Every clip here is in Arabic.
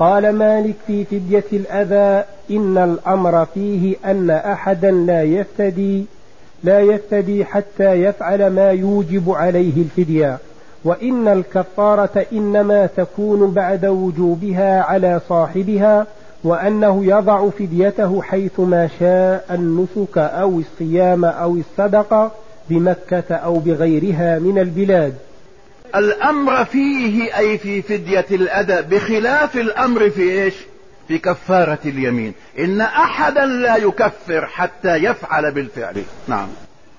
قال مالك في فدية الأذى إن الأمر فيه أن أحدا لا يفتدي لا يفتدي حتى يفعل ما يوجب عليه الفدية. وإن الكفارة إنما تكون بعد وجوبها على صاحبها وأنه يضع فديته حيث ما شاء النسك أو الصيام أو الصدقة بمكة أو بغيرها من البلاد. الأمر فيه أي في فدية الأدى بخلاف الأمر في إيش؟ في كفارة اليمين. إن أحدا لا يكفر حتى يفعل بالفعل. نعم.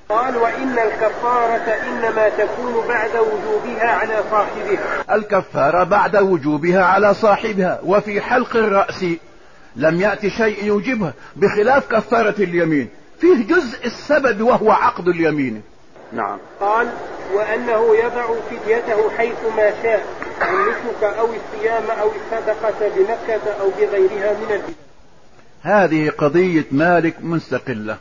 قال وإن الكفارة إنما تكون بعد وجوبها على صاحبها. الكفارة بعد وجوبها على صاحبها وفي حلق الرأس لم يأتي شيء يوجبها بخلاف كفارة اليمين. فيه جزء السبب وهو عقد اليمين. نعم. قال وأنه يضع فديته حيث ما شاء النسك أو الصيام أو الصدقة بمكة أو بغيرها من البلاد. هذه قضية مالك مستقلة.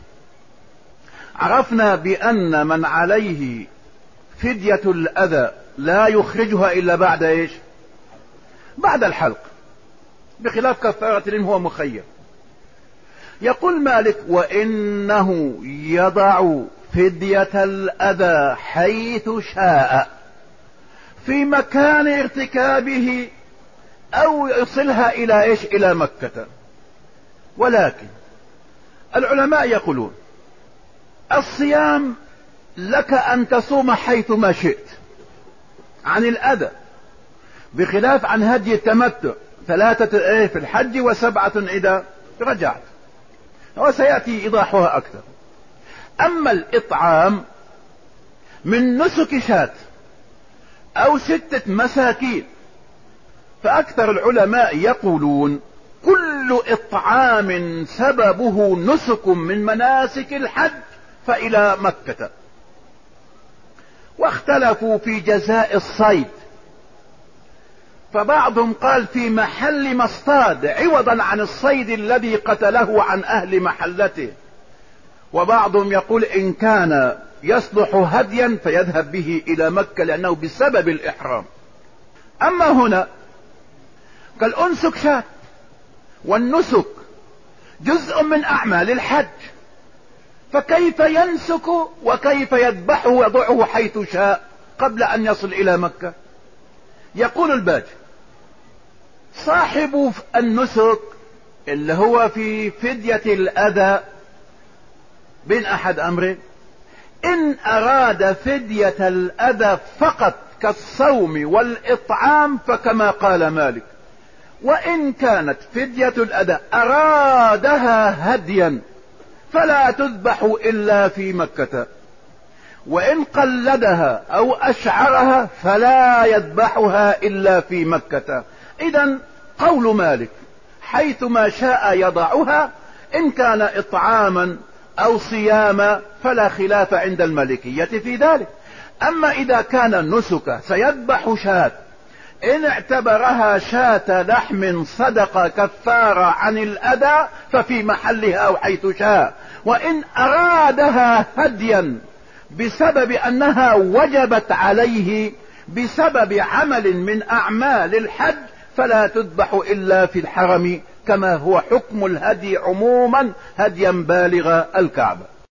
عرفنا بأن من عليه فدية الأذى لا يخرجها إلا بعد إيش؟ بعد الحلق. بخلاف كفارة لأن هو مخير. يقول مالك وإنه يضع فدية الأذى حيث شاء في مكان ارتكابه أو يصلها إلى إيش؟ إلى مكة. ولكن العلماء يقولون الصيام لك أن تصوم حيث ما شئت عن الأذى بخلاف عن هدي التمتع ثلاثة إيه؟ في الحج وسبعة إذا رجعت. وسيأتي إيضاحها أكثر. أما الإطعام من نسك شاة أو ستة مساكين فأكثر العلماء يقولون كل إطعام سببه نسك من مناسك الحج فإلى مكة. واختلفوا في جزاء الصيد فبعضهم قال في محل مصطاد عوضا عن الصيد الذي قتله عن أهل محلته. وبعضهم يقول إن كان يصلح هديا فيذهب به إلى مكة لأنه بسبب الإحرام. أما هنا كالأنسك شاة والنسك جزء من أعمال الحج. فكيف ينسك وكيف يذبحه ويضعه حيث شاء قبل أن يصل إلى مكة؟ يقول الباج صاحب النسك اللي هو في فدية الأذى بين أحد أمرين. إن أراد فدية الأذى فقط كالصوم والإطعام فكما قال مالك. وإن كانت فدية الأذى أرادها هديا فلا تذبح إلا في مكة. وإن قلدها أو أشعرها فلا يذبحها إلا في مكة. إذا قول مالك حيث ما شاء يضعها إن كان إطعاما أو صياما فلا خلاف عند الملكية في ذلك. أما إذا كان نسك سيذبح شاة إن اعتبرها شاة لحم صدقة كفارة عن الأذى ففي محلها أو حيث شاء. وإن أرادها هديا بسبب أنها وجبت عليه بسبب عمل من أعمال الحج فلا تذبح إلا في الحرم. كما هو حكم الهدي عموما هديا بالغ الكعبة.